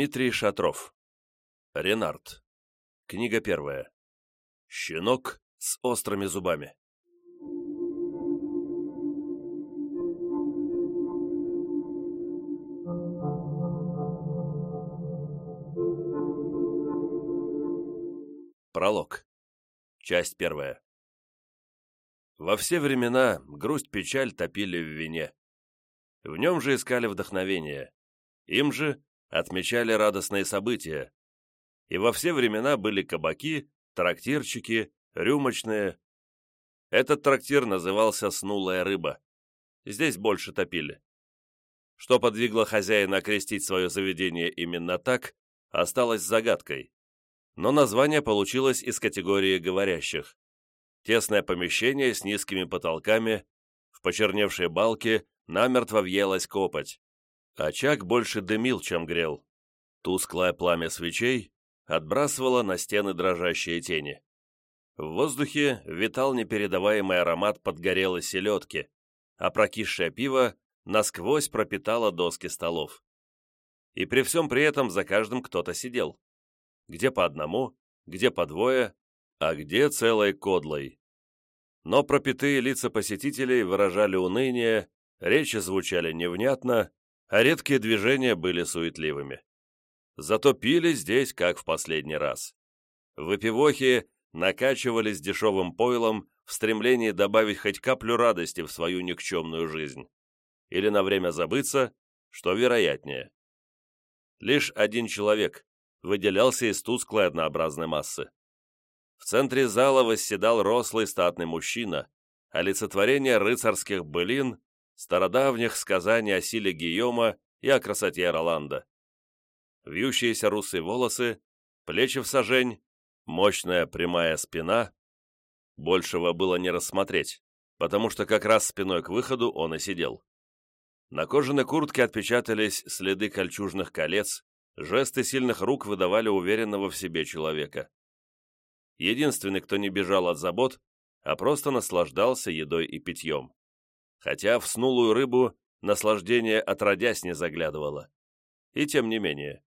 Дмитрий Шатров. Ренард. Книга первая. Щенок с острыми зубами. Пролог. Часть первая. Во все времена грусть-печаль топили в вине. В нем же искали вдохновение. Им же отмечали радостные события. И во все времена были кабаки, трактирчики, рюмочные. Этот трактир назывался «Снулая рыба». Здесь больше топили. Что подвигло хозяина окрестить свое заведение именно так, осталось загадкой. Но название получилось из категории говорящих. Тесное помещение с низкими потолками, в почерневшей балке намертво въелась копоть. Очаг больше дымил, чем грел. Тусклое пламя свечей отбрасывало на стены дрожащие тени. В воздухе витал непередаваемый аромат подгорелой селедки, а прокисшее пиво насквозь пропитало доски столов. И при всем при этом за каждым кто-то сидел. Где по одному, где по двое, а где целой кодлой. Но пропитые лица посетителей выражали уныние, речи звучали невнятно, а редкие движения были суетливыми. Зато пили здесь, как в последний раз. Выпивохи накачивались дешевым пойлом в стремлении добавить хоть каплю радости в свою никчемную жизнь. Или на время забыться, что вероятнее. Лишь один человек выделялся из тусклой однообразной массы. В центре зала восседал рослый статный мужчина, олицетворение рыцарских былин стародавних сказаний о силе Гийома и о красоте Роланда. Вьющиеся русые волосы, плечи в сажень, мощная прямая спина. Большего было не рассмотреть, потому что как раз спиной к выходу он и сидел. На кожаной куртке отпечатались следы кольчужных колец, жесты сильных рук выдавали уверенного в себе человека. Единственный, кто не бежал от забот, а просто наслаждался едой и питьем хотя в снулую рыбу наслаждение отродясь не заглядывало. И тем не менее.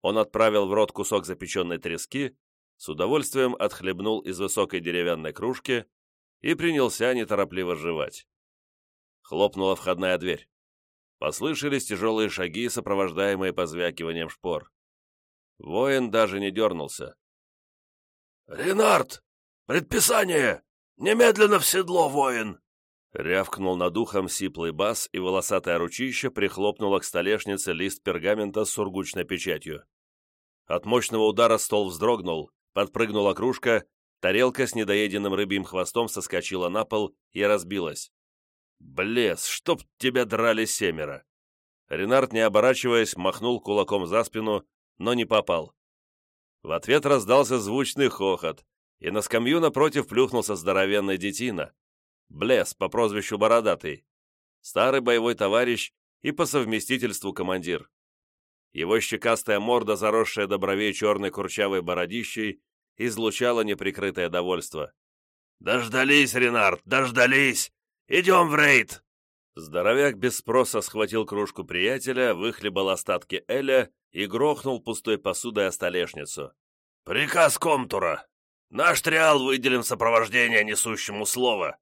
Он отправил в рот кусок запеченной трески, с удовольствием отхлебнул из высокой деревянной кружки и принялся неторопливо жевать. Хлопнула входная дверь. Послышались тяжелые шаги, сопровождаемые позвякиванием шпор. Воин даже не дернулся. «Ренард! Предписание! Немедленно в седло, воин!» Рявкнул над ухом сиплый бас, и волосатая ручища прихлопнула к столешнице лист пергамента с сургучной печатью. От мощного удара стол вздрогнул, подпрыгнула кружка, тарелка с недоеденным рыбьим хвостом соскочила на пол и разбилась. «Блес, чтоб тебя драли семеро!» Ренард, не оборачиваясь, махнул кулаком за спину, но не попал. В ответ раздался звучный хохот, и на скамью напротив плюхнулся здоровенный детина, Блес по прозвищу Бородатый, старый боевой товарищ и по совместительству командир. Его щекастая морда, заросшая до бровей черной курчавой бородищей, излучала неприкрытое довольство. «Дождались, Ренард, дождались! Идем в рейд!» Здоровяк без спроса схватил кружку приятеля, выхлебал остатки Эля и грохнул пустой посудой о столешницу. «Приказ Комтура! Наш триал выделим сопровождение несущему слово.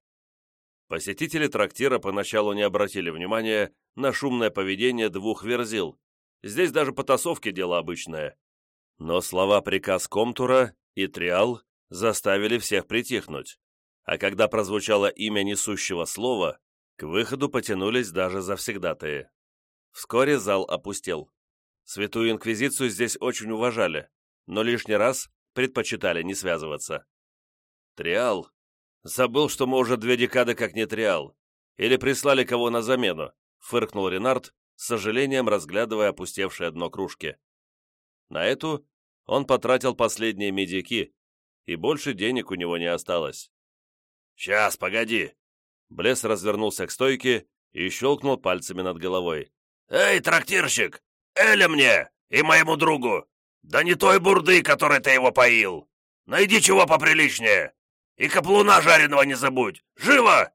Посетители трактира поначалу не обратили внимания на шумное поведение двух верзил. Здесь даже потасовки дело обычное. Но слова приказ Комтура и Триал заставили всех притихнуть. А когда прозвучало имя несущего слова, к выходу потянулись даже завсегдатые. Вскоре зал опустел. Святую Инквизицию здесь очень уважали, но лишний раз предпочитали не связываться. Триал, «Забыл, что мы уже две декады как не триал. Или прислали кого на замену», — фыркнул Ренард, с сожалением разглядывая опустевшее дно кружки. На эту он потратил последние медики, и больше денег у него не осталось. «Сейчас, погоди!» Блес развернулся к стойке и щелкнул пальцами над головой. «Эй, трактирщик! Эля мне и моему другу! Да не той бурды, которой ты его поил! Найди чего поприличнее! И каплуна жареного не забудь! Живо!»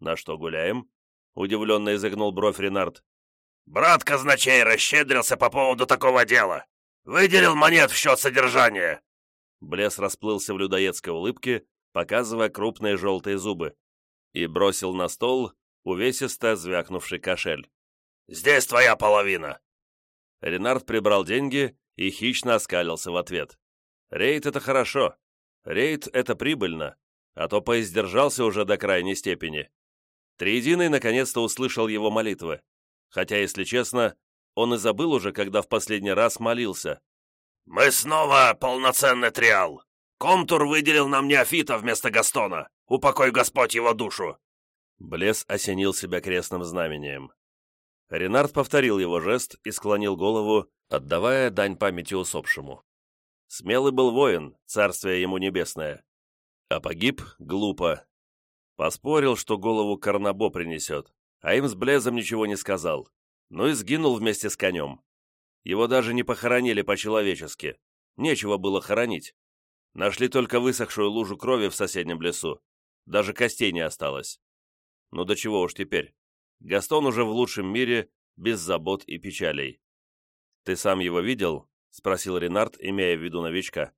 «На что гуляем?» — удивленно изогнул бровь Ренард. Брат казначей расщедрился по поводу такого дела. Выделил монет в счет содержания». Блес расплылся в людоедской улыбке, показывая крупные желтые зубы, и бросил на стол увесисто звякнувший кошель. «Здесь твоя половина!» Ренард прибрал деньги и хищно оскалился в ответ. «Рейд — это хорошо. Рейд — это прибыльно, а то поиздержался уже до крайней степени». Триединый наконец-то услышал его молитвы, хотя, если честно, он и забыл уже, когда в последний раз молился. «Мы снова полноценный триал. Комтур выделил нам неофита вместо Гастона. Упокой Господь его душу!» Блес осенил себя крестным знамением. Ренард повторил его жест и склонил голову, отдавая дань памяти усопшему. Смелый был воин, царствие ему небесное. А погиб глупо. Поспорил, что голову Карнабо принесет, а им с Блезом ничего не сказал. Ну и сгинул вместе с конем. Его даже не похоронили по-человечески. Нечего было хоронить. Нашли только высохшую лужу крови в соседнем лесу. Даже костей не осталось. Ну до чего уж теперь. Гастон уже в лучшем мире, без забот и печалей. «Ты сам его видел?» — спросил Ренард, имея в виду новичка.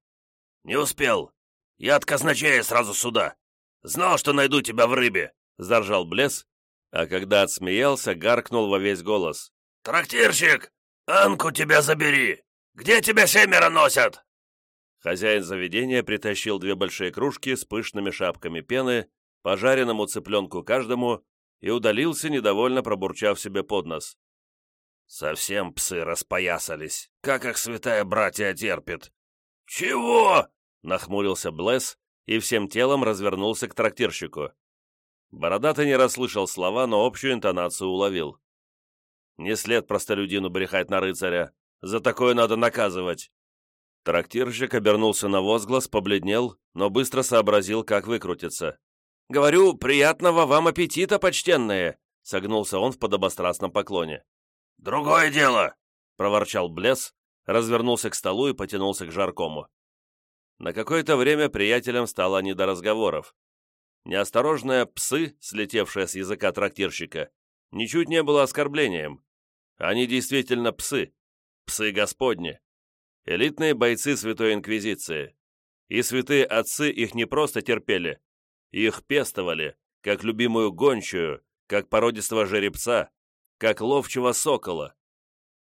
«Не успел. Я от казначея сразу сюда. Знал, что найду тебя в рыбе», — заржал Блес, а когда отсмеялся, гаркнул во весь голос. «Трактирщик, Анку тебя забери! Где тебя семеро носят?» Хозяин заведения притащил две большие кружки с пышными шапками пены, пожаренному цыпленку каждому, и удалился, недовольно пробурчав себе под нос. «Совсем псы распоясались. Как их святая братья терпит!» «Чего?» — нахмурился Блесс и всем телом развернулся к трактирщику. Бородатый не расслышал слова, но общую интонацию уловил. «Не след простолюдину брехать на рыцаря. За такое надо наказывать. Трактирщик обернулся на возглас, побледнел, но быстро сообразил, как выкрутиться. «Говорю, приятного вам аппетита, почтенные!» — согнулся он в подобострастном поклоне. «Другое дело!» — проворчал Блес, развернулся к столу и потянулся к жаркому. На какое-то время приятелям стало не до разговоров. Неосторожные псы, слетевшие с языка трактирщика, ничуть не было оскорблением. Они действительно псы, псы Господни элитные бойцы Святой Инквизиции. И святые отцы их не просто терпели, их пестовали, как любимую гончую, как породистого жеребца, как ловчего сокола.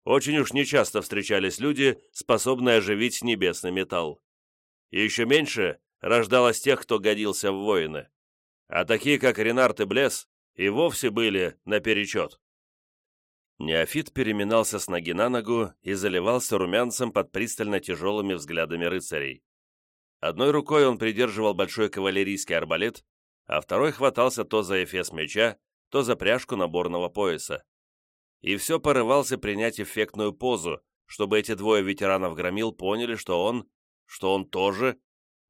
Очень уж нечасто встречались люди, способные оживить небесный металл. И еще меньше рождалось тех, кто годился в воины. А такие, как Ренард и Блес, и вовсе были наперечет. Неофит переминался с ноги на ногу и заливался румянцем под пристально тяжелыми взглядами рыцарей. Одной рукой он придерживал большой кавалерийский арбалет, а второй хватался то за эфес меча, то за пряжку наборного пояса. И все порывался принять эффектную позу, чтобы эти двое ветеранов громил поняли, что он, что он тоже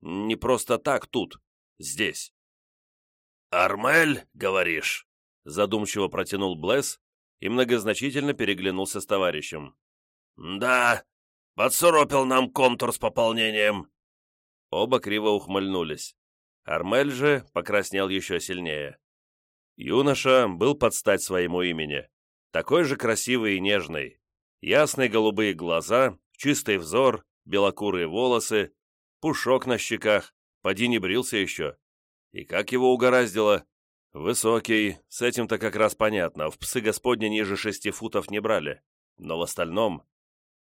не просто так тут, здесь. «Армель, говоришь?» задумчиво протянул Блесс, и многозначительно переглянулся с товарищем. «Да, подсуропил нам контур с пополнением». Оба криво ухмыльнулись. Армель же покраснел еще сильнее. Юноша был под стать своему имени. Такой же красивый и нежный. Ясные голубые глаза, чистый взор, белокурые волосы, пушок на щеках, поди не брился еще. И как его угораздило, Высокий, с этим-то как раз понятно, в псы господни ниже шести футов не брали, но в остальном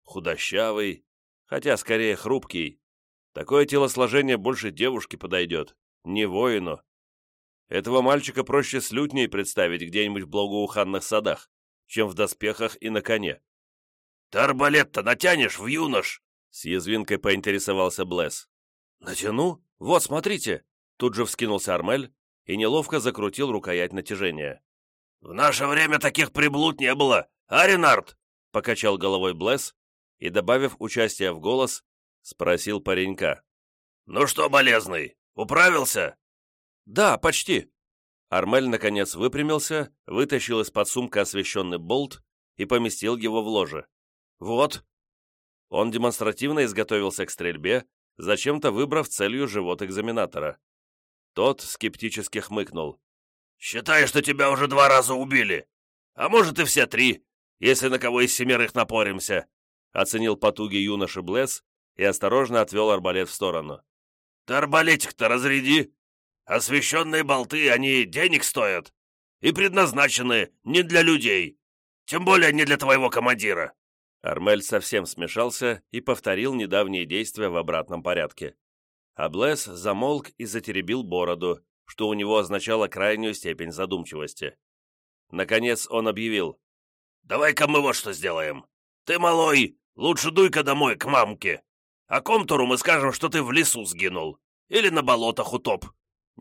худощавый, хотя скорее хрупкий. Такое телосложение больше девушке подойдет, не воину. Этого мальчика проще с лютней представить где-нибудь в благоуханных садах, чем в доспехах и на коне. «Ты арбалет-то натянешь в юнош?» С язвинкой поинтересовался Блесс. «Натяну? Вот, смотрите!» Тут же вскинулся Армель, и неловко закрутил рукоять натяжения. «В наше время таких приблуд не было, а, Ренард?» — покачал головой Блесс и, добавив участие в голос, спросил паренька. «Ну что, болезный, управился?» «Да, почти». Армель, наконец, выпрямился, вытащил из-под сумка освещенный болт и поместил его в ложе. «Вот». Он демонстративно изготовился к стрельбе, зачем-то выбрав целью живот экзаменатора. Тот скептически хмыкнул. «Считай, что тебя уже два раза убили. А может и все три, если на кого из семерых напоримся», оценил потуги юноши Блесс и осторожно отвел арбалет в сторону. «Ты арбалетик-то разряди! Освещенные болты, они денег стоят и предназначены не для людей, тем более не для твоего командира!» Армель совсем смешался и повторил недавние действия в обратном порядке. А Блесс замолк и затеребил бороду, что у него означало крайнюю степень задумчивости. Наконец он объявил. «Давай-ка мы вот что сделаем. Ты, малой, лучше дуй-ка домой, к мамке. А Комтуру мы скажем, что ты в лесу сгинул. Или на болотах утоп.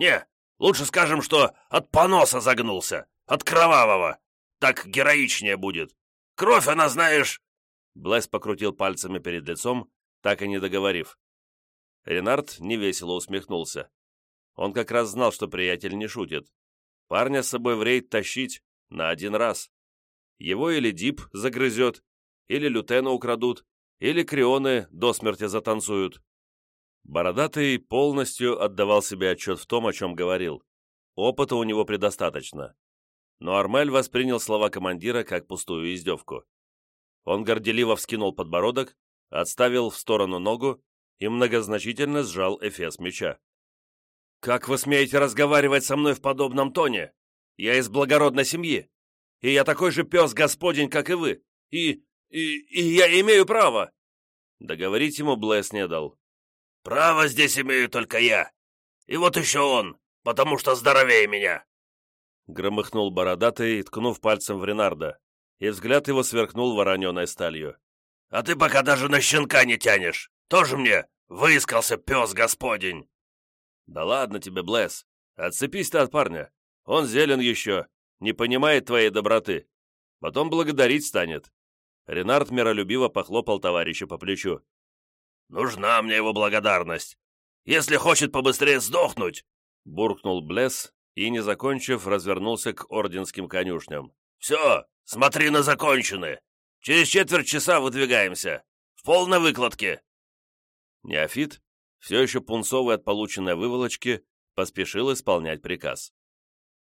Не, лучше скажем, что от поноса загнулся. От кровавого. Так героичнее будет. Кровь, она, знаешь...» Блэс покрутил пальцами перед лицом, так и не договорив. Ренард невесело усмехнулся. Он как раз знал, что приятель не шутит. Парня с собой в рейд тащить на один раз. Его или Дип загрызет, или Лютена украдут, или Крионы до смерти затанцуют. Бородатый полностью отдавал себе отчет в том, о чем говорил. Опыта у него предостаточно. Но Армель воспринял слова командира как пустую издевку. Он горделиво вскинул подбородок, отставил в сторону ногу и многозначительно сжал эфес меча. «Как вы смеете разговаривать со мной в подобном тоне? Я из благородной семьи, и я такой же пес господень, как и вы, и... и... и я имею право!» Договорить ему Блэс не дал. «Право здесь имею только я, и вот еще он, потому что здоровее меня!» Громыхнул бородатый, ткнув пальцем в Ренарда, и взгляд его сверкнул вороненой сталью. «А ты пока даже на щенка не тянешь! Тоже мне выискался пес господень!» «Да ладно тебе, Блэс, отцепись ты от парня. Он зелен еще, не понимает твоей доброты. Потом благодарить станет». Ренард миролюбиво похлопал товарища по плечу. «Нужна мне его благодарность. Если хочет побыстрее сдохнуть!» Буркнул Блесс и, не закончив, развернулся к орденским конюшням. «Все, смотри на закончены. Через четверть часа выдвигаемся. В полной выкладке!» Неофит, все еще пунцовый от полученной выволочки, поспешил исполнять приказ.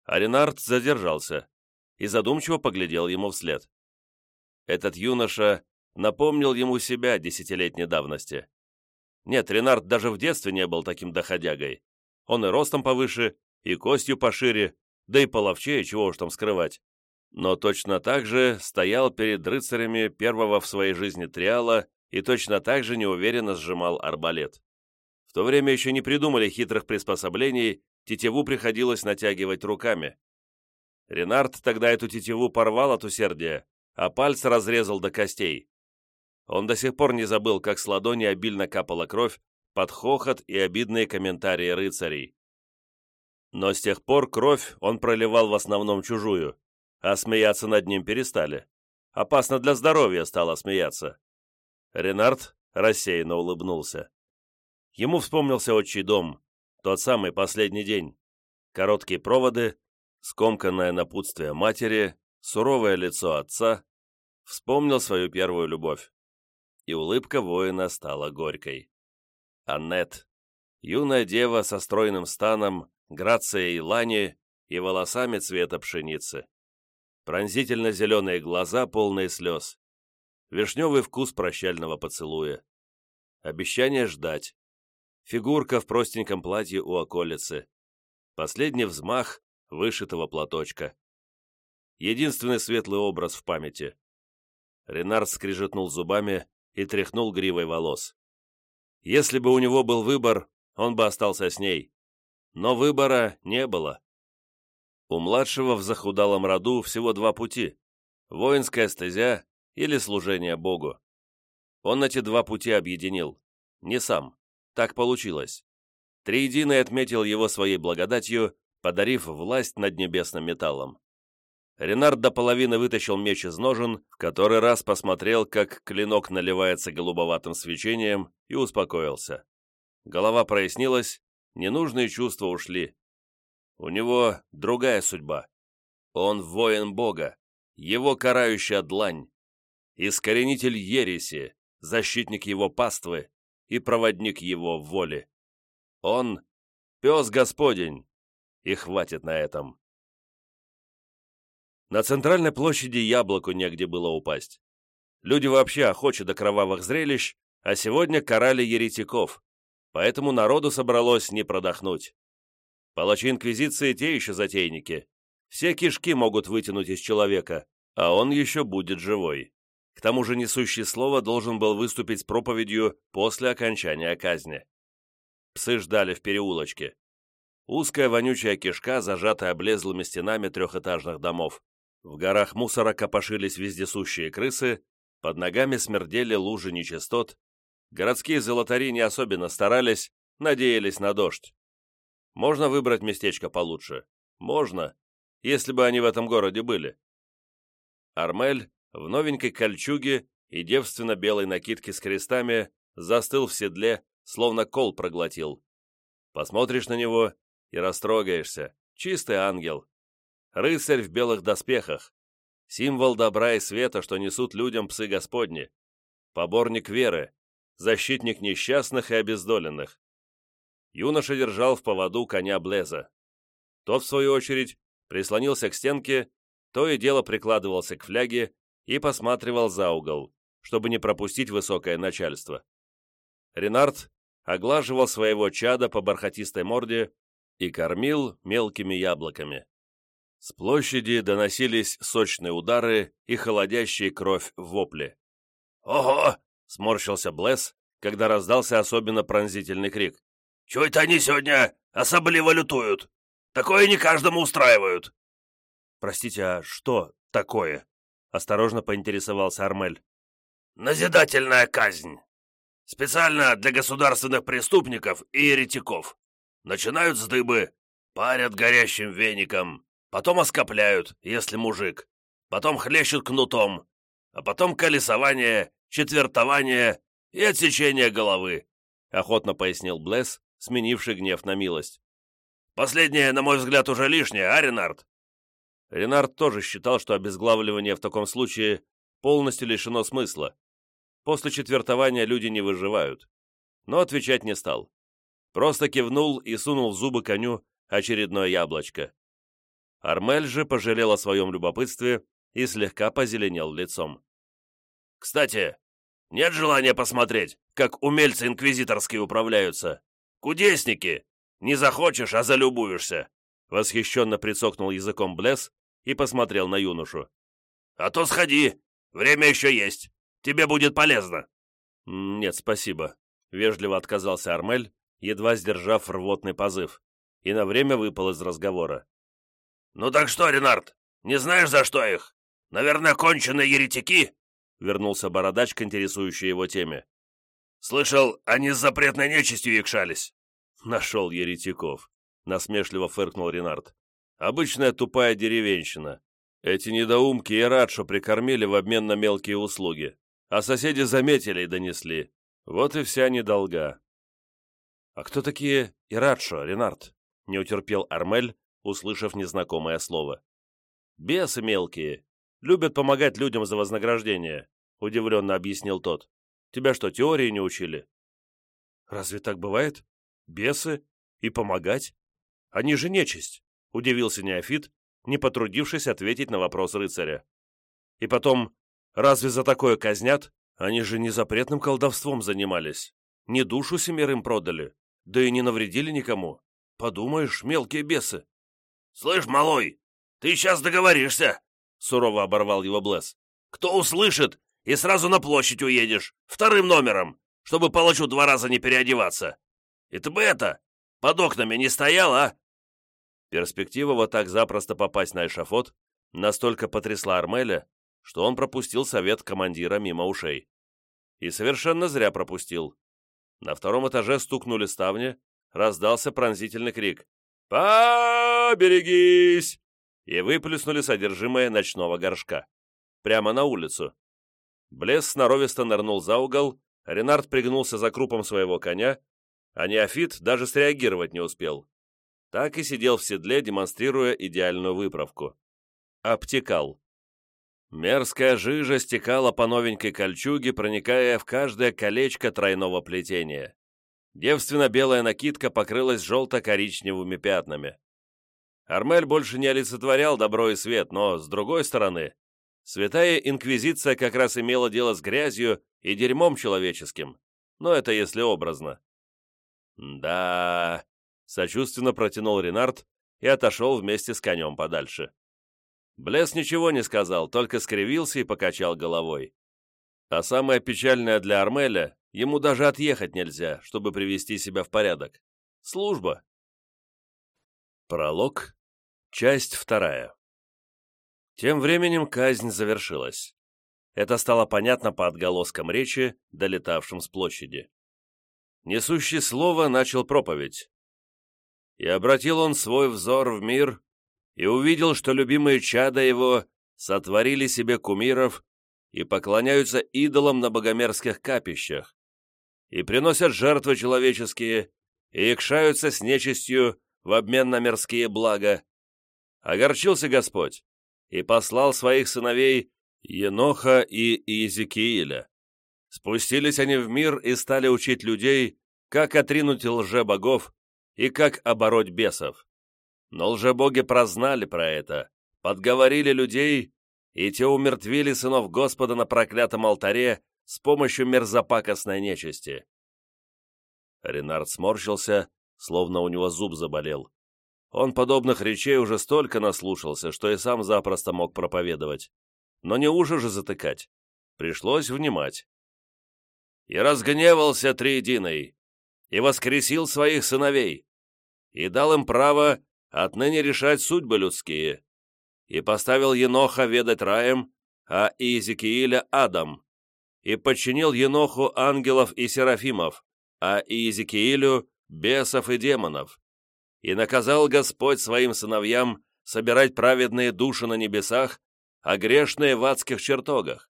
А Ренард задержался и задумчиво поглядел ему вслед. Этот юноша напомнил ему себя десятилетней давности. Нет, Ренард даже в детстве не был таким доходягой. Он и ростом повыше, и костью пошире, да и половчее, чего уж там скрывать. Но точно так же стоял перед рыцарями первого в своей жизни триала и точно так же неуверенно сжимал арбалет. В то время еще не придумали хитрых приспособлений, тетиву приходилось натягивать руками. Ренард тогда эту тетиву порвал от усердия, а пальцы разрезал до костей. Он до сих пор не забыл, как с ладони обильно капала кровь под хохот и обидные комментарии рыцарей. Но с тех пор кровь он проливал в основном чужую, а смеяться над ним перестали. Опасно для здоровья стало смеяться. Ренард рассеянно улыбнулся. Ему вспомнился отчий дом, тот самый последний день. Короткие проводы, скомканное напутствие матери, суровое лицо отца. Вспомнил свою первую любовь. И улыбка воина стала горькой. Аннет, юная дева со стройным станом, грацией лани и волосами цвета пшеницы. Пронзительно зеленые глаза, полные слез вишневый вкус прощального поцелуя. Обещание ждать. Фигурка в простеньком платье у околицы. Последний взмах вышитого платочка. Единственный светлый образ в памяти. Ренард скрижетнул зубами и тряхнул гривой волос. Если бы у него был выбор, он бы остался с ней. Но выбора не было. У младшего в захудалом роду всего два пути. Воинская стезя или служение Богу. Он эти два пути объединил. Не сам. Так получилось. Триединый отметил его своей благодатью, подарив власть над небесным металлом. Ренард до половины вытащил меч из ножен, в который раз посмотрел, как клинок наливается голубоватым свечением, и успокоился. Голова прояснилась, ненужные чувства ушли. У него другая судьба. Он воин Бога, его карающая длань, искоренитель ереси, защитник его паствы и проводник его воли. Он — пес Господень, и хватит на этом. На центральной площади яблоку негде было упасть. Люди вообще охочи до кровавых зрелищ, а сегодня карали еретиков, поэтому народу собралось не продохнуть. Палачи Инквизиции те еще затейники. Все кишки могут вытянуть из человека, а он еще будет живой. К тому же несущий слово должен был выступить с проповедью после окончания казни. Псы ждали в переулочке. Узкая вонючая кишка, зажатая облезлыми стенами трехэтажных домов. В горах мусора копошились вездесущие крысы, под ногами смердели лужи нечистот. Городские золотари не особенно старались, надеялись на дождь. Можно выбрать местечко получше. Можно, если бы они в этом городе были. Армель в новенькой кольчуге и девственно-белой накидке с крестами застыл в седле, словно кол проглотил. Посмотришь на него и растрогаешься. Чистый ангел. Рыцарь в белых доспехах. Символ добра и света, что несут людям псы Господни. Поборник веры. Защитник несчастных и обездоленных. Юноша держал в поводу коня Блеза. Тот, в свою очередь, прислонился к стенке, то и дело прикладывался к фляге и посматривал за угол, чтобы не пропустить высокое начальство. Ренард оглаживал своего чада по бархатистой морде и кормил мелкими яблоками. С площади доносились сочные удары и холодящие кровь вопли. «Ого!» — сморщился Блесс, когда раздался особенно пронзительный крик. «Чего это они сегодня особливо лютуют? Такое не каждому устраивают!» «Простите, а что такое?» — осторожно поинтересовался Армель. «Назидательная казнь. Специально для государственных преступников и еретиков. Начинают с дыбы, парят горящим веником, потом оскопляют, если мужик, потом хлещут кнутом, а потом колесование, четвертование и отсечение головы», — охотно пояснил Блесс, сменивший гнев на милость. «Последнее, на мой взгляд, уже лишнее, а, Ренард?» Ренард тоже считал, что обезглавливание в таком случае полностью лишено смысла. После четвертования люди не выживают. Но отвечать не стал. Просто кивнул и сунул в зубы коню очередное яблочко. Армель же пожалел о своем любопытстве и слегка позеленел лицом. «Кстати, нет желания посмотреть, как умельцы инквизиторские управляются? Кудесники! Не захочешь, а залюбуешься!» Восхищенно прицокнул языком Блесс и посмотрел на юношу. «А то сходи, время еще есть, тебе будет полезно». «Нет, спасибо», — вежливо отказался Армель, едва сдержав рвотный позыв, и на время выпал из разговора. «Ну так что, Ренард, не знаешь, за что их? Наверное, конченые еретики?» Вернулся бородач к интересующей его теме. «Слышал, они с запретной нечистью якшались». «Нашел еретиков», — насмешливо фыркнул Ренард. «Обычная тупая деревенщина. Эти недоумки и рад, что прикормили в обмен на мелкие услуги. А соседи заметили и донесли. Вот и вся недолга. «А кто такие Ирадшо, Ренард?» — не утерпел Армель, услышав незнакомое слово. «Бесы мелкие. Любят помогать людям за вознаграждение», — удивленно объяснил тот. «Тебя что, теории не учили?» «Разве так бывает? Бесы? И помогать? Они же нечисть», — удивился Неофит, не потрудившись ответить на вопрос рыцаря. «И потом, разве за такое казнят? Они же не запретным колдовством занимались. Не душу семерым продали да и не навредили никому. Подумаешь, мелкие бесы. «Слышь, малой, ты сейчас договоришься!» — сурово оборвал его Блесс. «Кто услышит, и сразу на площадь уедешь, вторым номером, чтобы палачу два раза не переодеваться. И ты бы это, под окнами не стоял, а?» Перспектива вот так запросто попасть на эшафот настолько потрясла Армеля, что он пропустил совет командира мимо ушей. И совершенно зря пропустил. На втором этаже стукнули ставни, раздался пронзительный крик. «Поберегись!» и выплеснули содержимое ночного горшка. Прямо на улицу. Блес сноровисто нырнул за угол, Ренард пригнулся за крупом своего коня, а Неофит даже среагировать не успел. Так и сидел в седле, демонстрируя идеальную выправку. Обтекал. Мерзкая жижа стекала по новенькой кольчуге, проникая в каждое колечко тройного плетения. Девственно-белая накидка покрылась желто-коричневыми пятнами. Армель больше не олицетворял добро и свет, но, с другой стороны, Святая Инквизиция как раз имела дело с грязью и дерьмом человеческим, но это если образно. «Да...» — сочувственно протянул Ренард и отошел вместе с конем подальше. Блес ничего не сказал, только скривился и покачал головой. А самое печальное для Армеля, ему даже отъехать нельзя, чтобы привести себя в порядок. Служба. Пролог. Часть вторая. Тем временем казнь завершилась. Это стало понятно по отголоскам речи, долетавшим с площади. Несущий слово начал проповедь. И обратил он свой взор в мир, и увидел, что любимые чада его сотворили себе кумиров и поклоняются идолам на богомерзких капищах, и приносят жертвы человеческие, и икшаются с нечистью в обмен на мирские блага. Огорчился Господь, и послал своих сыновей Еноха и Иезекииля. Спустились они в мир и стали учить людей, как отринуть лже-богов и как обороть бесов. Но лжебоги прознали про это, подговорили людей, и те умертвили сынов Господа на проклятом алтаре с помощью мерзопакостной нечисти. Ренард сморщился, словно у него зуб заболел. Он подобных речей уже столько наслушался, что и сам запросто мог проповедовать. Но не ужи же затыкать. Пришлось внимать. «И разгневался Триединый, и воскресил своих сыновей, и дал им право отныне решать судьбы людские, и поставил Еноха ведать раем, а Иезекииля адом, и подчинил Еноху ангелов и серафимов, а Иезекиилю бесов и демонов, и наказал Господь своим сыновьям собирать праведные души на небесах, а грешные в адских чертогах,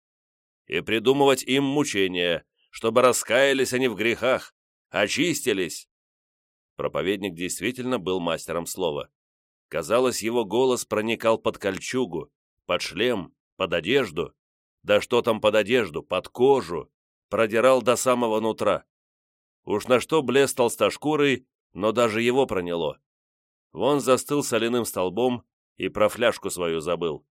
и придумывать им мучения, чтобы раскаялись они в грехах, очистились. Проповедник действительно был мастером слова. Казалось, его голос проникал под кольчугу, под шлем, под одежду, да что там под одежду, под кожу, продирал до самого нутра. Уж на что блес толстошкурый, но даже его проняло. Вон застыл соляным столбом и про фляжку свою забыл.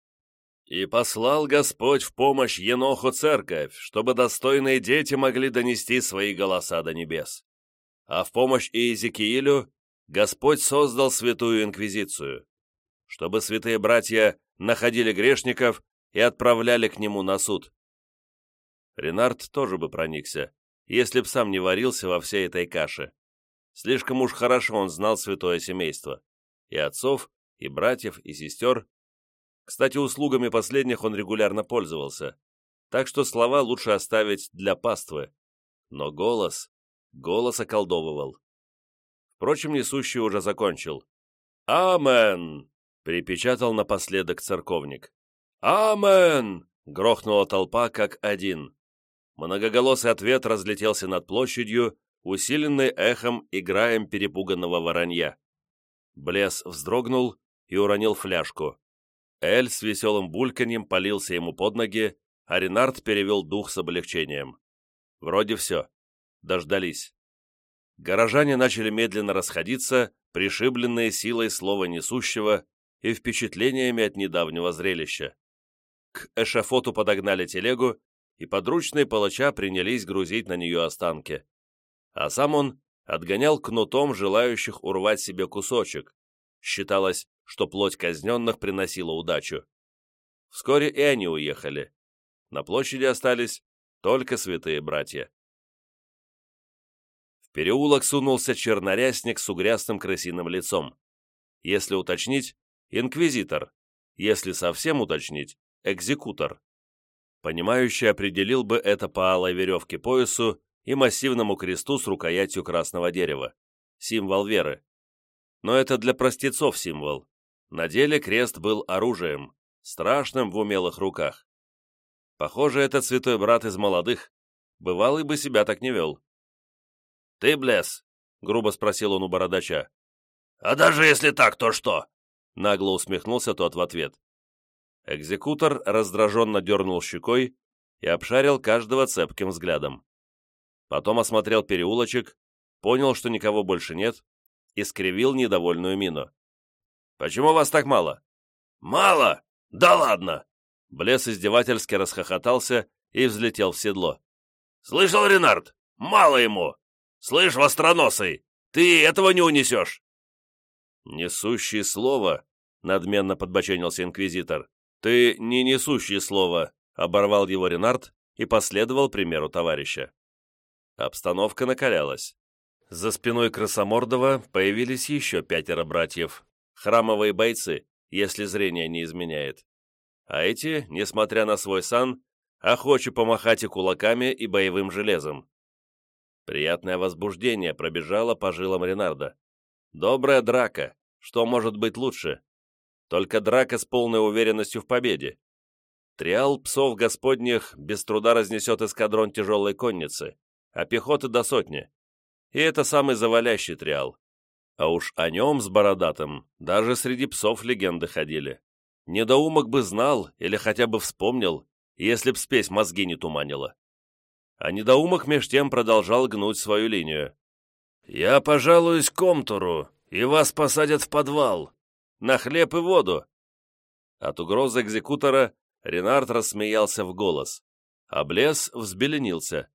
И послал Господь в помощь Еноху церковь, чтобы достойные дети могли донести свои голоса до небес. А в помощь Иезекиилю Господь создал святую инквизицию, чтобы святые братья находили грешников и отправляли к нему на суд. Ренард тоже бы проникся, если б сам не варился во всей этой каше. Слишком уж хорошо он знал святое семейство. И отцов, и братьев, и сестер. Кстати, услугами последних он регулярно пользовался. Так что слова лучше оставить для паствы. Но голос... Голос околдовывал. Впрочем, несущий уже закончил. «Амен!» — припечатал напоследок церковник. «Амен!» — грохнула толпа как один. Многоголосый ответ разлетелся над площадью, усиленный эхом и граем перепуганного воронья. Блес вздрогнул и уронил фляжку. Эль с веселым бульканьем полился ему под ноги, а Ренард перевел дух с облегчением. Вроде все. Дождались. Горожане начали медленно расходиться, пришибленные силой слова несущего и впечатлениями от недавнего зрелища. К эшафоту подогнали телегу, и подручные палача принялись грузить на нее останки а сам он отгонял кнутом желающих урвать себе кусочек. Считалось, что плоть казненных приносила удачу. Вскоре и они уехали. На площади остались только святые братья. В переулок сунулся чернорясник с угрястым крысиным лицом. Если уточнить, инквизитор. Если совсем уточнить, экзекутор. Понимающий определил бы это по алой веревке поясу и массивному кресту с рукоятью красного дерева. Символ веры. Но это для простецов символ. На деле крест был оружием, страшным в умелых руках. Похоже, этот святой брат из молодых. Бывалый бы себя так не вел. «Ты, Блес?» — грубо спросил он у бородача. «А даже если так, то что?» — нагло усмехнулся тот в ответ. Экзекутор раздраженно дернул щекой и обшарил каждого цепким взглядом. Потом осмотрел переулочек, понял, что никого больше нет, и скривил недовольную мину. Почему вас так мало?» «Мало? Да ладно!» Блес издевательски расхохотался и взлетел в седло. «Слышал, Ренард? Мало ему! Слышь, востроносый, ты этого не унесешь!» «Несущий слово», — надменно подбоченился инквизитор. «Ты не несущий слово», — оборвал его Ренард и последовал примеру товарища. Обстановка накалялась. За спиной Красомордова появились еще пятеро братьев. Храмовые бойцы, если зрение не изменяет. А эти, несмотря на свой сан, охочи помахать и кулаками, и боевым железом. Приятное возбуждение пробежало по жилам Ренарда. Добрая драка, что может быть лучше? Только драка с полной уверенностью в победе. Триал псов господних без труда разнесет эскадрон тяжелой конницы, а пехоты до сотни. И это самый завалящий триал. А уж о нем с бородатым даже среди псов легенды ходили. Недоумок бы знал или хотя бы вспомнил, если б спесь мозги не туманила. А недоумок меж тем продолжал гнуть свою линию. «Я пожалуюсь Комтуру, и вас посадят в подвал. На хлеб и воду!» От угрозы экзекутора Ренард рассмеялся в голос, а Блес взбеленился.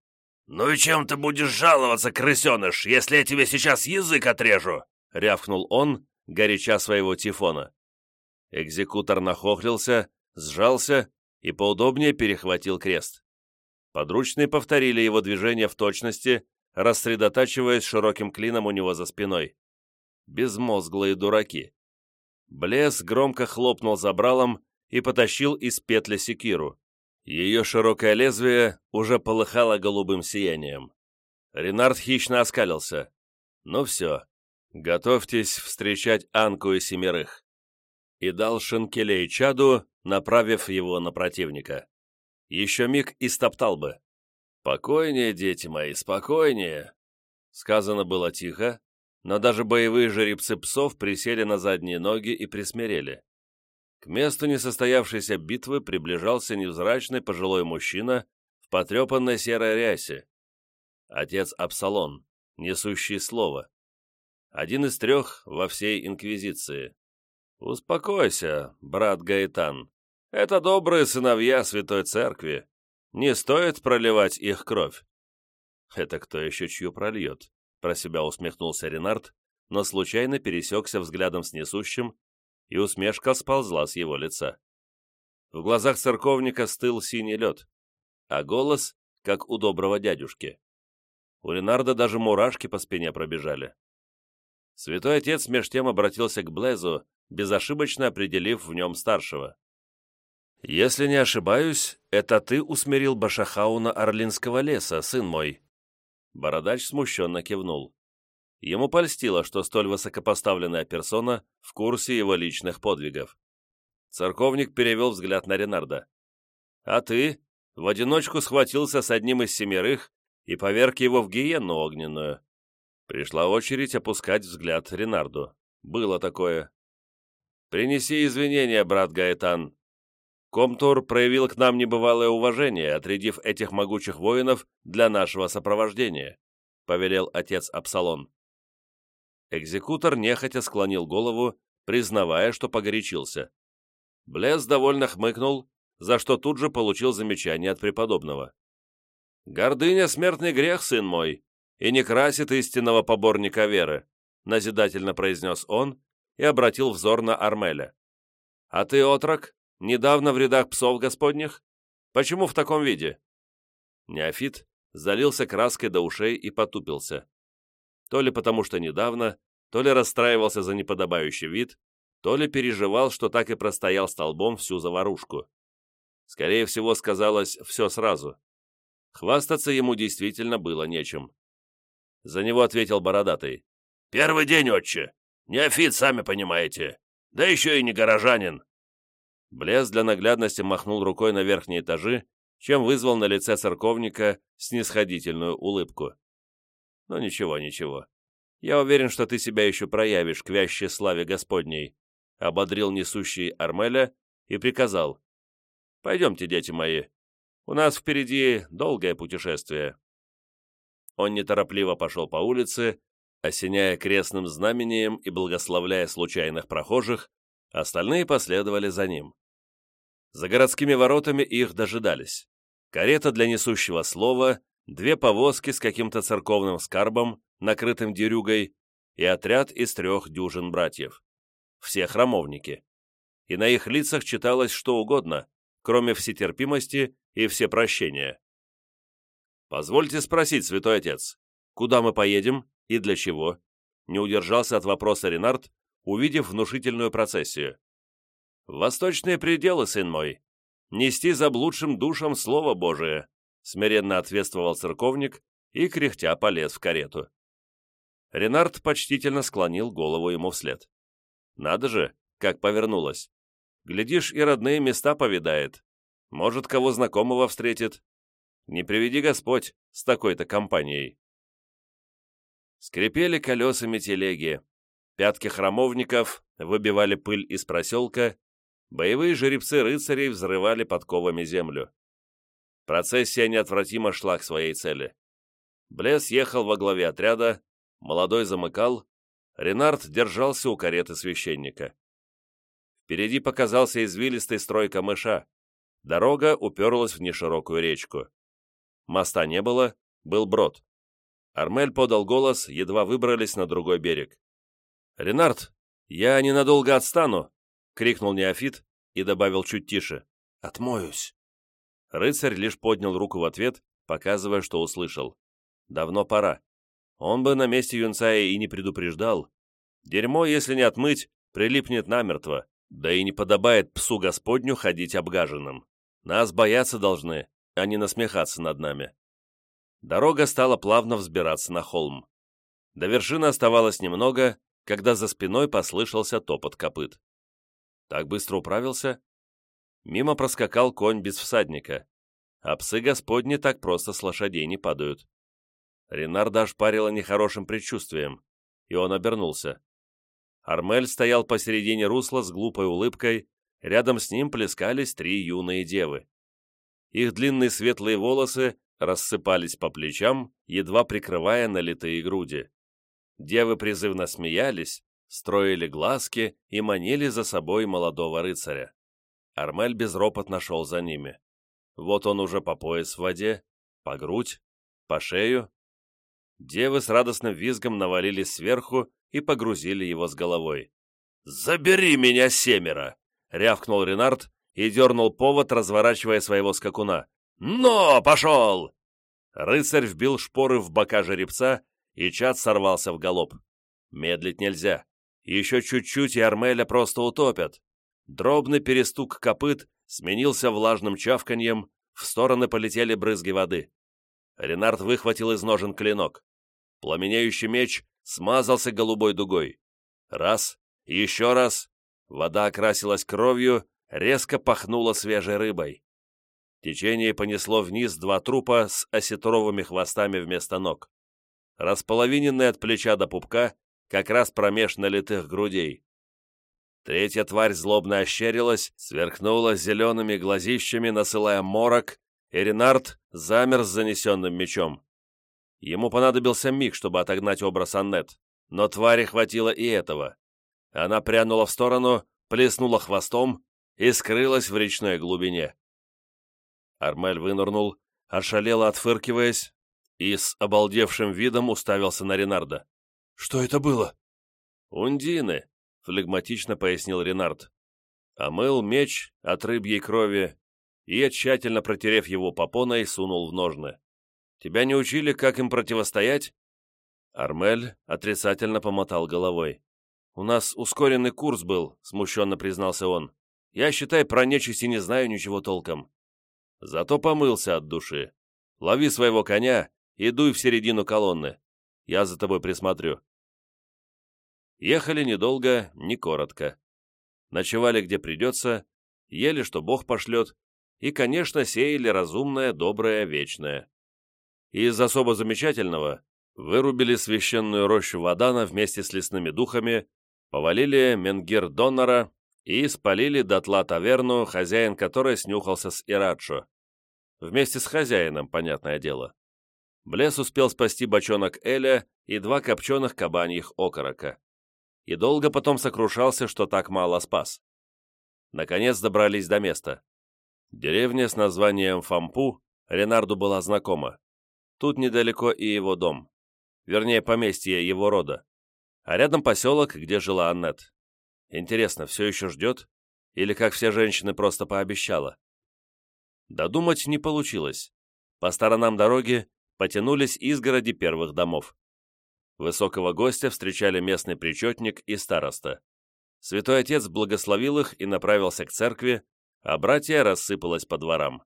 «Ну и чем ты будешь жаловаться, крысеныш, если я тебе сейчас язык отрежу?» — рявкнул он, горяча своего тифона. Экзекутор нахохлился, сжался и поудобнее перехватил крест. Подручные повторили его движение в точности, рассредотачиваясь широким клином у него за спиной безмозглые дураки. Блес громко хлопнул забралом и потащил из петли секиру. Ее широкое лезвие уже полыхало голубым сиянием. Ренард хищно оскалился. «Ну все, готовьтесь встречать Анку и семерых». И дал шинкелей чаду, направив его на противника. Еще миг и стоптал бы. «Спокойнее, дети мои, спокойнее!» Сказано было тихо, но даже боевые жеребцы псов присели на задние ноги и присмирели. К месту несостоявшейся битвы приближался невзрачный пожилой мужчина в потрепанной серой рясе. Отец Апсалон, несущий слово. Один из трех во всей Инквизиции. «Успокойся, брат Гаэтан. Это добрые сыновья Святой Церкви. Не стоит проливать их кровь». Это кто еще чью прольет? Про себя усмехнулся Ренард, но случайно пересекся взглядом с несущим, и усмешка сползла с его лица. В глазах церковника стыл синий лед, а голос, как у доброго дядюшки. У Ренарда даже мурашки по спине пробежали. Святой отец меж тем обратился к Блезу, безошибочно определив в нем старшего. «Если не ошибаюсь, это ты усмирил Башахауна Орлинского леса, сын мой», Бородач смущенно кивнул. Ему польстило, что столь высокопоставленная персона в курсе его личных подвигов. Церковник перевел взгляд на Ренарда. «А ты в одиночку схватился с одним из семерых и поверг его в гиенну огненную». Пришла очередь опускать взгляд Ренарду. Было такое. «Принеси извинения, брат Гаэтан. Комтур проявил к нам небывалое уважение, отрядив этих могучих воинов для нашего сопровождения», — повелел отец Апсалон. Экзекутор нехотя склонил голову, признавая, что погорячился. Блес довольно хмыкнул, за что тут же получил замечание от преподобного. «Гордыня — смертный грех, сын мой, и не красит истинного поборника веры», — назидательно произнес он и обратил взор на Армеля. «А ты, отрок, Недавно в рядах псов господних? Почему в таком виде?» Неофит залился краской до ушей и потупился. То ли потому, что недавно, то ли расстраивался за неподобающий вид, то ли переживал, что так и простоял столбом всю заварушку. Скорее всего, сказалось все сразу. Хвастаться ему действительно было нечем. За него ответил Бородатый. «Первый день, отче. Неофит, сами понимаете. Да еще и не горожанин. Блес для наглядности махнул рукой на верхние этажи, чем вызвал на лице церковника снисходительную улыбку. «Ну ничего, ничего. Я уверен, что ты себя еще проявишь к вящей славе Господней», ободрил несущий Армеля и приказал. «Пойдемте, дети мои. У нас впереди долгое путешествие». Он неторопливо пошел по улице, Осеняя крестным знамением и благословляя случайных прохожих, остальные последовали за ним. За городскими воротами их дожидались. Карета для несущего слова, две повозки с каким-то церковным скарбом, накрытым дерюгой, и отряд из трех дюжин братьев. Все храмовники. И на их лицах читалось что угодно, кроме всетерпимости и всепрощения. «Позвольте спросить, святой отец, куда мы поедем и для чего?» Не удержался от вопроса Ренард, увидев внушительную процессию. «Восточные пределы, сын мой. Нести заблудшим душам Слово Божие», смиренно ответствовал церковник и, кряхтя, полез в карету. Ренард почтительно склонил голову ему вслед. «Надо же, как повернулась. Глядишь, и родные места повидает. Может, кого знакомого встретит. Не приведи Господь с такой-то компанией». Скрипели колесами телеги. Пятки храмовников выбивали пыль из проселка, боевые жеребцы рыцарей взрывали подковами землю. Процессия неотвратимо шла к своей цели. Блес ехал во главе отряда, молодой замыкал, Ренард держался у кареты священника. Впереди показался извилистый строй камыша. Дорога уперлась в неширокую речку. Моста не было, был брод. Армель подал голос, едва выбрались на другой берег. «Ренард, я ненадолго отстану!» — крикнул Неофит и добавил чуть тише. «Отмоюсь!» Рыцарь лишь поднял руку в ответ, показывая, что услышал. «Давно пора. Он бы на месте юнца и не предупреждал. Дерьмо, если не отмыть, прилипнет намертво, да и не подобает псу Господню ходить обгаженным. Нас бояться должны, а не насмехаться над нами. Дорога стала плавно взбираться на холм. До вершины оставалось немного, когда за спиной послышался топот копыт. Так быстро управился? Мимо проскакал конь без всадника, а псы Господни так просто с лошадей не падают. Ренарда ошпарила нехорошим предчувствием, и он обернулся. Армель стоял посередине русла с глупой улыбкой, рядом с ним плескались три юные девы. Их длинные светлые волосы рассыпались по плечам, едва прикрывая налитые груди. Девы призывно смеялись, строили глазки и манили за собой молодого рыцаря. Армель безропотно шел за ними. Вот он уже по пояс в воде, по грудь, по шею, Девы с радостным визгом навалились сверху и погрузили его с головой. «Забери меня, семеро!» — рявкнул Ренард и дернул повод, разворачивая своего скакуна. «Но! Пошел!» Рыцарь вбил шпоры в бока жеребца, и чад сорвался в галоп. Медлить нельзя. Еще чуть-чуть, и Армеля просто утопят. Дробный перестук копыт сменился влажным чавканьем, в стороны полетели брызги воды. Ренард выхватил из ножен клинок. Пламенеющий меч смазался голубой дугой. Раз, еще раз. Вода окрасилась кровью, резко пахнула свежей рыбой. Течение понесло вниз два трупа с осетровыми хвостами вместо ног. Располовиненные от плеча до пупка, как раз промеж налитых грудей. Третья тварь злобно ощерилась, сверкнула зелеными глазищами, насылая морок, и Ренард замер с занесенным мечом. Ему понадобился миг, чтобы отогнать образ Аннет, но твари хватило и этого. Она прянула в сторону, плеснула хвостом и скрылась в речной глубине. Армель вынырнул, ошалело отфыркиваясь, и с обалдевшим видом уставился на Ренарда. «Что это было?» «Ундины», — флегматично пояснил Ренард. Омыл меч от рыбьей крови и, тщательно протерев его попоной, сунул в ножны. «Тебя не учили, как им противостоять?» Армель отрицательно помотал головой. «У нас ускоренный курс был», — смущенно признался он. «Я, считай, про нечисть и не знаю ничего толком. Зато помылся от души. Лови своего коня и дуй в середину колонны. Я за тобой присмотрю». Ехали недолго, не коротко. Ночевали где придется, ели, что Бог пошлет, и, конечно, сеяли разумное, доброе, вечное. И из особо замечательного вырубили священную рощу Вадана вместе с лесными духами, повалили Менгир Доннера и спалили дотла таверну, хозяин которой снюхался с Ирадшо. Вместе с хозяином, понятное дело. Блес успел спасти бочонок Эля и два копченых кабаньих окорока. И долго потом сокрушался, что так мало спас. Наконец добрались до места. Деревня с названием Фампу Ренарду была знакома. Тут недалеко и его дом. Вернее, поместье его рода. А рядом поселок, где жила Аннет. Интересно, все еще ждет? Или, как все женщины, просто пообещала? Додумать не получилось. По сторонам дороги потянулись изгороди первых домов. Высокого гостя встречали местный причетник и староста. Святой Отец благословил их и направился к церкви, а братья рассыпалась по дворам.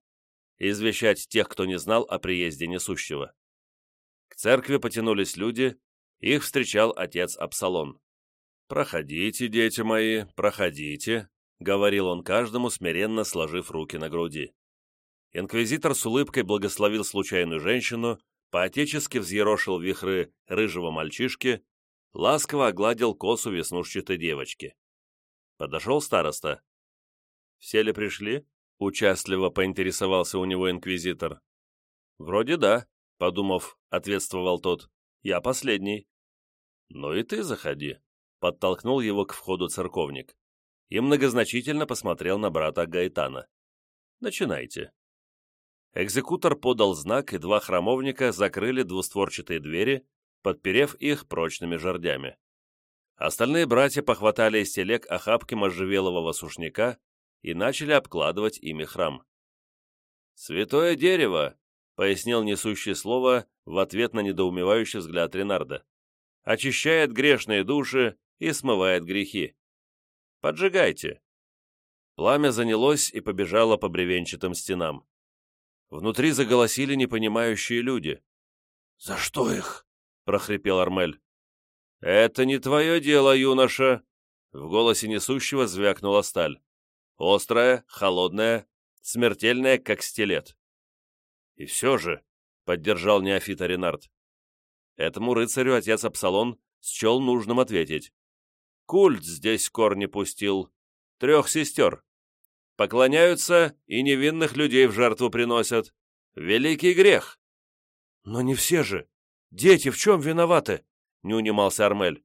Извещать тех, кто не знал о приезде несущего. К церкви потянулись люди, их встречал отец Апсалон. «Проходите, дети мои, проходите», — говорил он каждому, смиренно сложив руки на груди. Инквизитор с улыбкой благословил случайную женщину, поотечески взъерошил вихры рыжего мальчишки, ласково огладил косу веснушчатой девочки. Подошел староста. «Все ли пришли?» — участливо поинтересовался у него инквизитор. «Вроде да», — подумав, ответствовал тот. «Я последний». «Ну и ты заходи», — подтолкнул его к входу церковник и многозначительно посмотрел на брата Гаэтана. «Начинайте». Экзекутор подал знак, и два храмовника закрыли двустворчатые двери, подперев их прочными жердями. Остальные братья похватали из телег охапки можжевелового сушняка и начали обкладывать ими храм. «Святое дерево!» — пояснил несущее слово в ответ на недоумевающий взгляд Ренарда. «Очищает грешные души и смывает грехи. Поджигайте!» Пламя занялось и побежало по бревенчатым стенам. Внутри заголосили непонимающие люди. «За что их?» — прохрипел Армель. «Это не твое дело, юноша!» В голосе несущего звякнула сталь. Острая, холодная, смертельная, как стилет. «И все же», — поддержал неофита Ренард, этому рыцарю отец Апсалон счел нужным ответить. «Культ здесь корни пустил. Трех сестер. Поклоняются и невинных людей в жертву приносят. Великий грех!» «Но не все же. Дети в чем виноваты?» — не унимался Армель.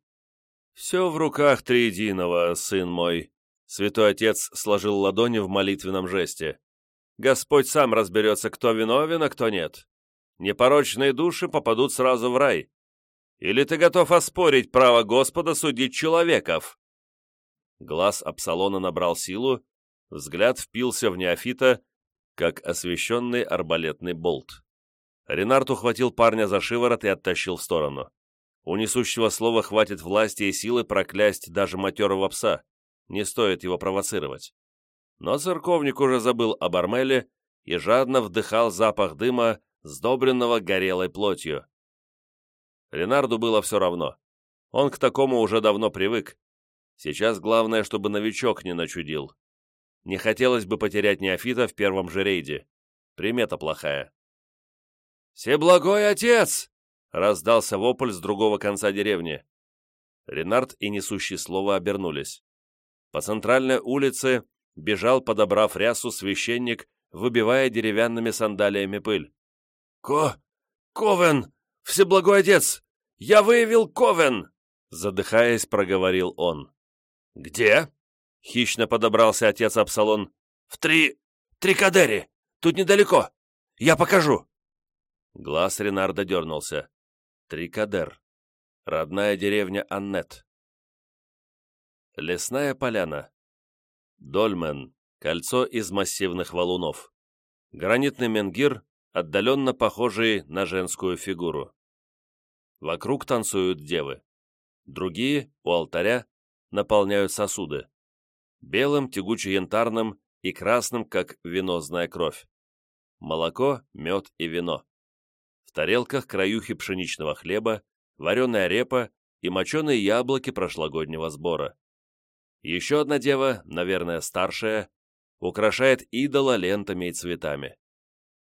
«Все в руках Триединого, сын мой», — святой отец сложил ладони в молитвенном жесте. «Господь сам разберется, кто виновен, а кто нет. Непорочные души попадут сразу в рай. Или ты готов оспорить право Господа судить человеков?» Глаз Апсалона набрал силу, взгляд впился в неофита, как освещенный арбалетный болт. Ренард ухватил парня за шиворот и оттащил в сторону. У несущего слова хватит власти и силы проклясть даже матерого пса. Не стоит его провоцировать. Но церковник уже забыл об Армеле и жадно вдыхал запах дыма, сдобренного горелой плотью. Ленарду было все равно. Он к такому уже давно привык. Сейчас главное, чтобы новичок не начудил. Не хотелось бы потерять неофита в первом же рейде. Примета плохая. «Всеблагой отец!» Раздался вопль с другого конца деревни. Ренард и несущий слово обернулись. По центральной улице бежал, подобрав рясу, священник, выбивая деревянными сандалиями пыль. «Ко... Ковен! Всеблагой отец! Я выявил Ковен!» Задыхаясь, проговорил он. «Где?» — хищно подобрался отец Апсалон. «В три... Трикадере! Тут недалеко! Я покажу!» Глаз Ренарда дернулся. Трикадер. Родная деревня Аннет. Лесная поляна. Дольмен. Кольцо из массивных валунов. Гранитный менгир, отдаленно похожий на женскую фигуру. Вокруг танцуют девы. Другие, у алтаря, наполняют сосуды. Белым, тягуче-янтарным и красным, как венозная кровь. Молоко, мед и вино тарелках краюхи пшеничного хлеба, вареная репа и моченые яблоки прошлогоднего сбора. Еще одна дева, наверное, старшая, украшает идола лентами и цветами.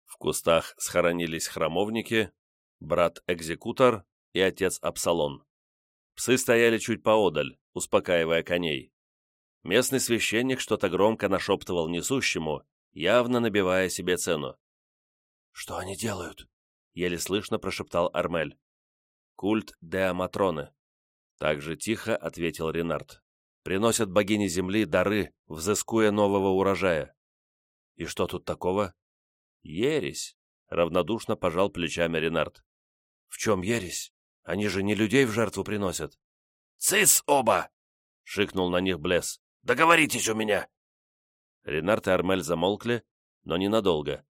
В кустах схоронились храмовники, брат-экзекутор и отец Апсалон. Псы стояли чуть поодаль, успокаивая коней. Местный священник что-то громко нашептывал несущему, явно набивая себе цену. «Что они делают?» еле слышно прошептал Армель. «Культ Деаматроны», — также тихо ответил Ренард. «Приносят богини земли дары, взыскуя нового урожая». «И что тут такого?» «Ересь», — равнодушно пожал плечами Ренард. «В чем ересь? Они же не людей в жертву приносят». «Цыц оба!» — шикнул на них Блесс. «Договоритесь у меня!» Ренард и Армель замолкли, но ненадолго.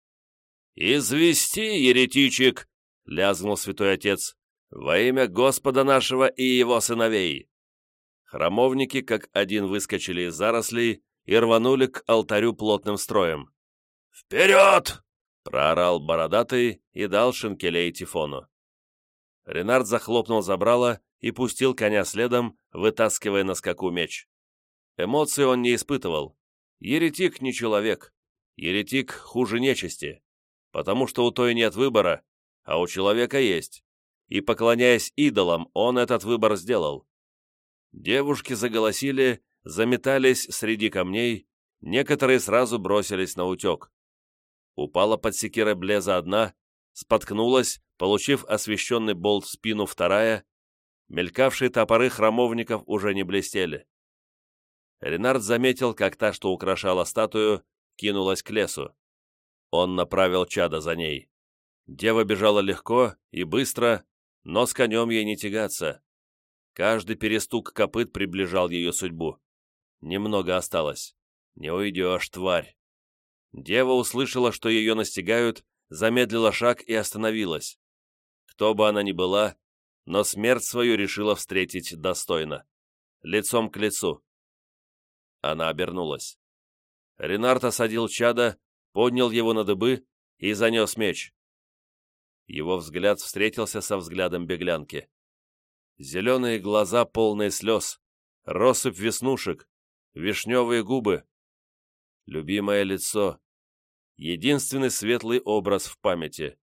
«Извести, еретичек!» — лязгнул святой отец. «Во имя Господа нашего и его сыновей!» Храмовники как один выскочили из зарослей и рванули к алтарю плотным строем. «Вперед!» — проорал бородатый и дал шинкелей Тифону. Ренард захлопнул забрало и пустил коня следом, вытаскивая на скаку меч. Эмоций он не испытывал. Еретик не человек. Еретик хуже нечисти потому что у той нет выбора, а у человека есть, и, поклоняясь идолам, он этот выбор сделал. Девушки заголосили, заметались среди камней, некоторые сразу бросились на утек. Упала под секирой Блеза одна, споткнулась, получив освещенный болт в спину вторая, мелькавшие топоры храмовников уже не блестели. Ренард заметил, как та, что украшала статую, кинулась к лесу. Он направил чада за ней. Дева бежала легко и быстро, но с конем ей не тягаться. Каждый перестук копыт приближал ее судьбу. Немного осталось. Не уйдешь, тварь. Дева услышала, что ее настигают, замедлила шаг и остановилась. Кто бы она ни была, но смерть свою решила встретить достойно. Лицом к лицу. Она обернулась. Ренард осадил чада, поднял его на дыбы и занес меч. Его взгляд встретился со взглядом беглянки. Зеленые глаза, полные слез, россыпь веснушек, вишневые губы. Любимое лицо. Единственный светлый образ в памяти.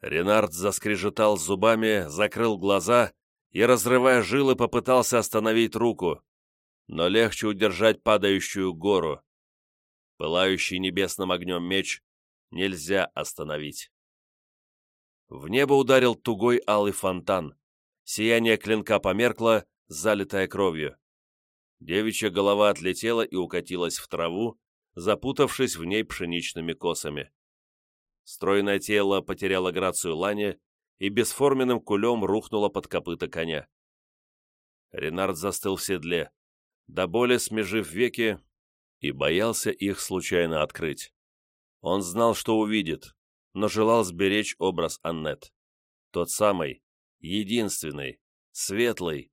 Ренард заскрежетал зубами, закрыл глаза и, разрывая жилы, попытался остановить руку. Но легче удержать падающую гору. Пылающий небесным огнем меч нельзя остановить. В небо ударил тугой алый фонтан. Сияние клинка померкло, залитое кровью. Девичья голова отлетела и укатилась в траву, запутавшись в ней пшеничными косами. Стройное тело потеряло грацию лани и бесформенным кулем рухнуло под копыта коня. Ренард застыл в седле. До боли смежив веки, и боялся их случайно открыть. Он знал, что увидит, но желал сберечь образ Аннет. Тот самый, единственный, светлый.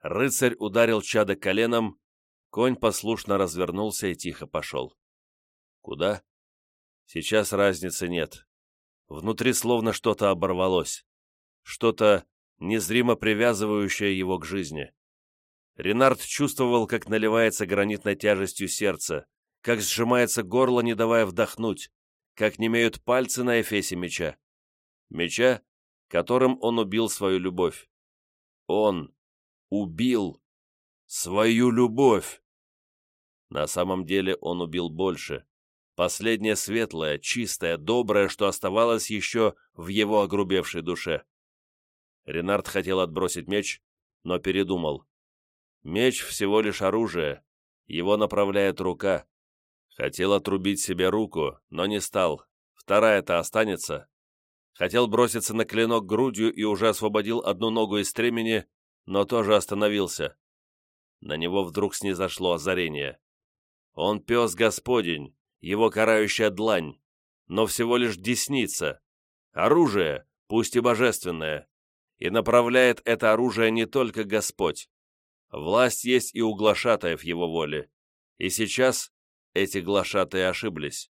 Рыцарь ударил чада коленом, конь послушно развернулся и тихо пошел. Куда? Сейчас разницы нет. Внутри словно что-то оборвалось. Что-то незримо привязывающее его к жизни. Ренард чувствовал, как наливается гранитной тяжестью сердце, как сжимается горло, не давая вдохнуть, как немеют пальцы на эфесе меча. Меча, которым он убил свою любовь. Он убил свою любовь. На самом деле он убил больше. Последнее светлое, чистое, доброе, что оставалось еще в его огрубевшей душе. Ренард хотел отбросить меч, но передумал. Меч всего лишь оружие, его направляет рука. Хотел отрубить себе руку, но не стал. Вторая-то останется. Хотел броситься на клинок грудью и уже освободил одну ногу из стремени, но тоже остановился. На него вдруг снизошло озарение. Он пес Господень, его карающая длань, но всего лишь десница. Оружие, пусть и божественное. И направляет это оружие не только Господь. Власть есть и у глашатаев его воли. И сейчас эти глашатые ошиблись.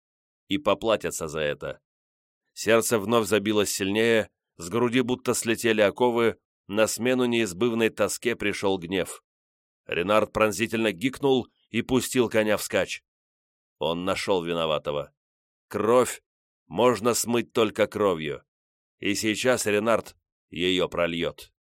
И поплатятся за это. Сердце вновь забилось сильнее, с груди будто слетели оковы, на смену неизбывной тоске пришел гнев. Ренард пронзительно гикнул и пустил коня вскачь. Он нашел виноватого. Кровь можно смыть только кровью. И сейчас Ренард ее прольет.